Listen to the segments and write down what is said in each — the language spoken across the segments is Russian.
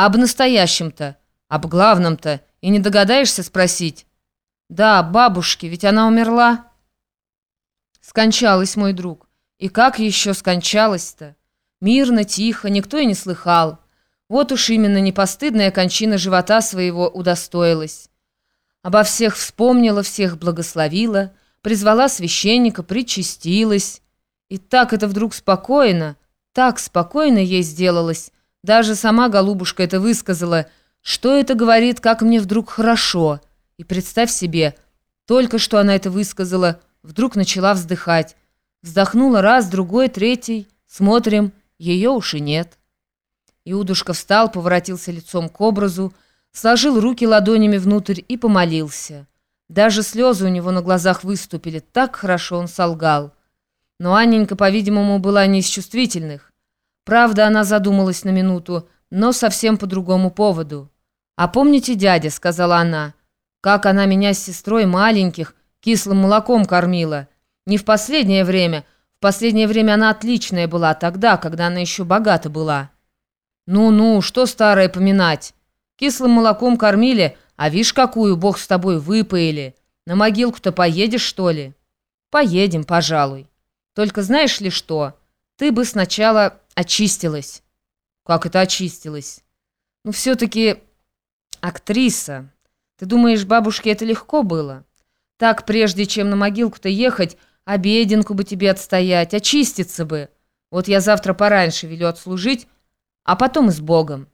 Об настоящем-то, об главном-то и не догадаешься спросить? Да, бабушки, ведь она умерла. Скончалась, мой друг. И как еще скончалась-то? Мирно, тихо, никто и не слыхал. Вот уж именно непостыдная кончина живота своего удостоилась. Обо всех вспомнила, всех благословила, призвала священника, причастилась. И так это вдруг спокойно, так спокойно ей сделалось. Даже сама голубушка это высказала. Что это говорит, как мне вдруг хорошо. И представь себе, только что она это высказала, вдруг начала вздыхать. Вздохнула раз, другой, третий. Смотрим, ее уж и нет. Иудушка встал, поворотился лицом к образу, сложил руки ладонями внутрь и помолился. Даже слезы у него на глазах выступили, так хорошо он солгал. Но Анненька, по-видимому, была не из чувствительных. Правда, она задумалась на минуту, но совсем по другому поводу. «А помните, дядя», — сказала она, — «как она меня с сестрой маленьких кислым молоком кормила? Не в последнее время, в последнее время она отличная была, тогда, когда она еще богата была». «Ну-ну, что старое поминать? Кислым молоком кормили, а вишь какую, бог с тобой, выпоили. На могилку-то поедешь, что ли?» «Поедем, пожалуй. Только знаешь ли что? Ты бы сначала очистилась». «Как это очистилась?» «Ну, все-таки актриса. Ты думаешь, бабушке это легко было? Так, прежде чем на могилку-то ехать, обеденку бы тебе отстоять, очиститься бы. Вот я завтра пораньше велю отслужить, а потом и с Богом.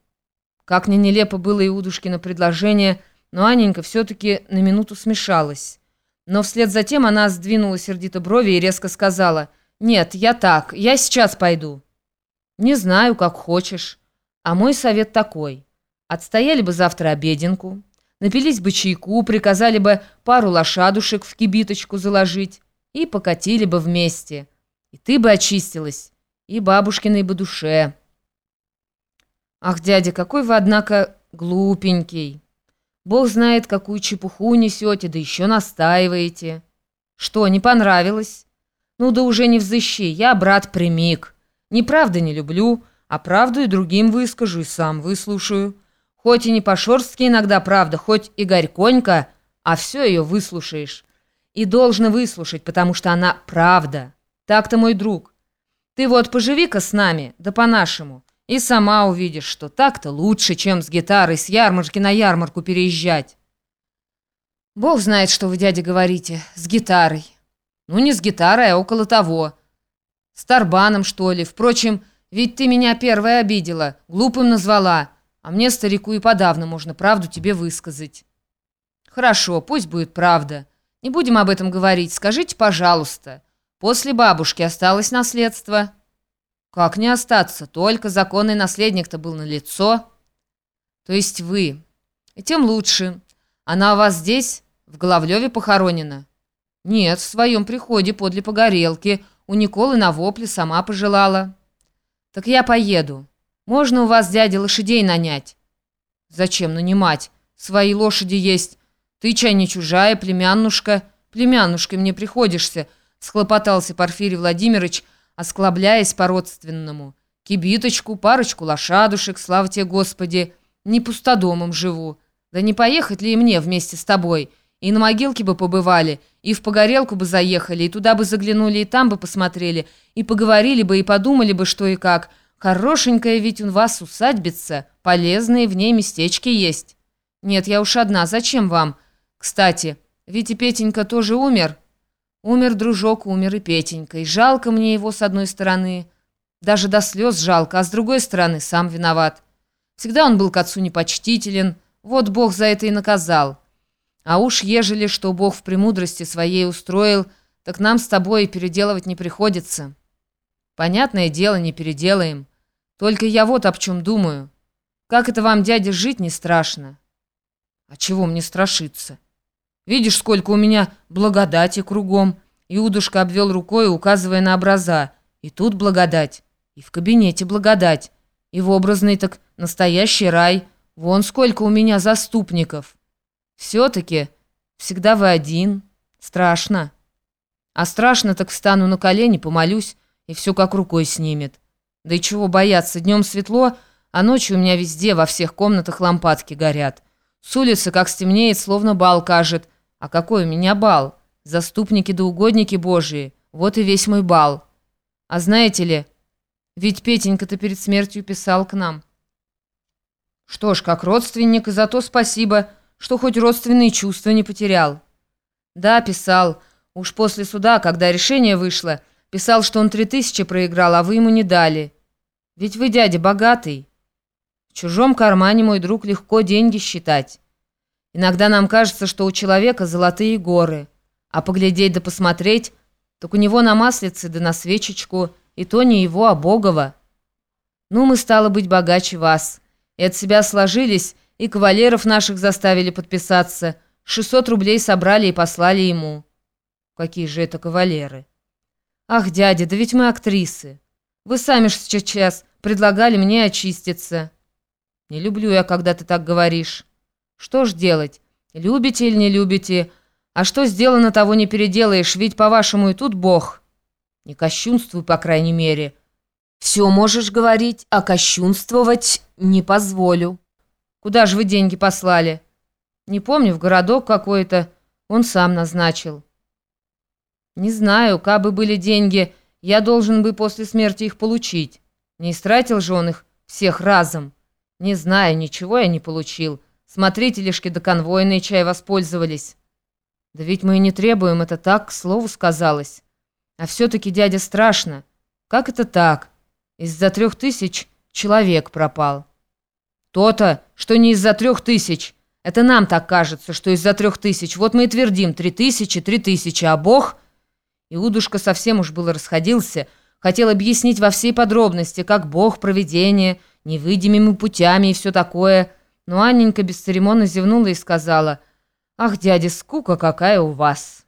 Как ни нелепо было Иудушкино предложение, но Аненька все-таки на минуту смешалась. Но вслед за тем она сдвинула сердито брови и резко сказала, «Нет, я так, я сейчас пойду». «Не знаю, как хочешь. А мой совет такой. Отстояли бы завтра обеденку, напились бы чайку, приказали бы пару лошадушек в кибиточку заложить и покатили бы вместе. И ты бы очистилась, и бабушкиной бы душе». «Ах, дядя, какой вы, однако, глупенький! Бог знает, какую чепуху несете, да еще настаиваете. Что, не понравилось? Ну да уже не взыщи, я, брат, примик. Неправда не люблю, а правду и другим выскажу, и сам выслушаю. Хоть и не по-шорстски иногда правда, хоть и горьконько, а все ее выслушаешь. И должна выслушать, потому что она правда. Так-то, мой друг. Ты вот поживи-ка с нами, да по-нашему». И сама увидишь, что так-то лучше, чем с гитарой с ярмарки на ярмарку переезжать. Бог знает, что вы, дядя, говорите. С гитарой. Ну, не с гитарой, а около того. С Тарбаном, что ли. Впрочем, ведь ты меня первая обидела, глупым назвала. А мне, старику, и подавно можно правду тебе высказать. Хорошо, пусть будет правда. Не будем об этом говорить. Скажите, пожалуйста, после бабушки осталось наследство?» Как не остаться? Только законный наследник-то был на лицо. То есть вы. И тем лучше. Она у вас здесь, в Головлеве, похоронена? Нет, в своем приходе подле погорелки. У Николы на вопле сама пожелала. Так я поеду. Можно у вас, дядя, лошадей нанять? Зачем нанимать? Свои лошади есть. Ты, чай, не чужая, племяннушка. Племяннушкой мне приходишься, схлопотался Порфирий Владимирович, осклабляясь по-родственному. Кибиточку, парочку лошадушек, слава тебе, Господи, не пустодомом живу. Да не поехать ли и мне вместе с тобой? И на могилке бы побывали, и в погорелку бы заехали, и туда бы заглянули, и там бы посмотрели, и поговорили бы, и подумали бы, что и как. Хорошенькая ведь у вас усадьбица, полезные в ней местечки есть. Нет, я уж одна, зачем вам? Кстати, ведь и Петенька тоже умер». Умер дружок, умер и Петенька, и жалко мне его с одной стороны. Даже до слез жалко, а с другой стороны сам виноват. Всегда он был к отцу непочтителен, вот Бог за это и наказал. А уж ежели что Бог в премудрости своей устроил, так нам с тобой переделывать не приходится. Понятное дело, не переделаем. Только я вот об чем думаю. Как это вам, дядя, жить не страшно? А чего мне страшиться? Видишь, сколько у меня благодати кругом». Иудушка обвел рукой, указывая на образа. «И тут благодать, и в кабинете благодать, и в образный так настоящий рай. Вон сколько у меня заступников. Все-таки всегда вы один. Страшно. А страшно так встану на колени, помолюсь, и все как рукой снимет. Да и чего бояться, днем светло, А ночью у меня везде, во всех комнатах лампадки горят. С улицы, как стемнеет, словно бал кажет. А какой у меня бал? Заступники да угодники божии. Вот и весь мой бал. А знаете ли, ведь Петенька-то перед смертью писал к нам. Что ж, как родственник, и за то спасибо, что хоть родственные чувства не потерял. Да, писал. Уж после суда, когда решение вышло, писал, что он три тысячи проиграл, а вы ему не дали. Ведь вы, дядя, богатый. В чужом кармане, мой друг, легко деньги считать. Иногда нам кажется, что у человека золотые горы, а поглядеть да посмотреть, так у него на маслице да на свечечку, и то не его, а Богова. Ну, мы, стало быть, богаче вас. И от себя сложились, и кавалеров наших заставили подписаться. 600 рублей собрали и послали ему. Какие же это кавалеры? Ах, дядя, да ведь мы актрисы. Вы сами ж сейчас предлагали мне очиститься. Не люблю я, когда ты так говоришь. Что ж делать? Любите или не любите? А что сделано, того не переделаешь, ведь, по-вашему, и тут Бог. Не кощунствуй, по крайней мере. Все можешь говорить, а кощунствовать не позволю. Куда же вы деньги послали? Не помню, в городок какой-то. Он сам назначил. Не знаю, кабы были деньги, я должен бы после смерти их получить. Не истратил же он их всех разом. Не знаю, ничего я не получил. Смотрителишки да конвойные чай воспользовались. Да ведь мы и не требуем, это так, к слову сказалось. А все-таки, дядя, страшно. Как это так? Из-за трех тысяч человек пропал. То-то, что не из-за трех тысяч. Это нам так кажется, что из-за трех тысяч. Вот мы и твердим, три тысячи, три тысячи, а Бог... Иудушка совсем уж было расходился, хотел объяснить во всей подробности, как Бог, провидение, невидимыми путями и все такое. Но Анненька бесцеремонно зевнула и сказала, «Ах, дядя, скука какая у вас!»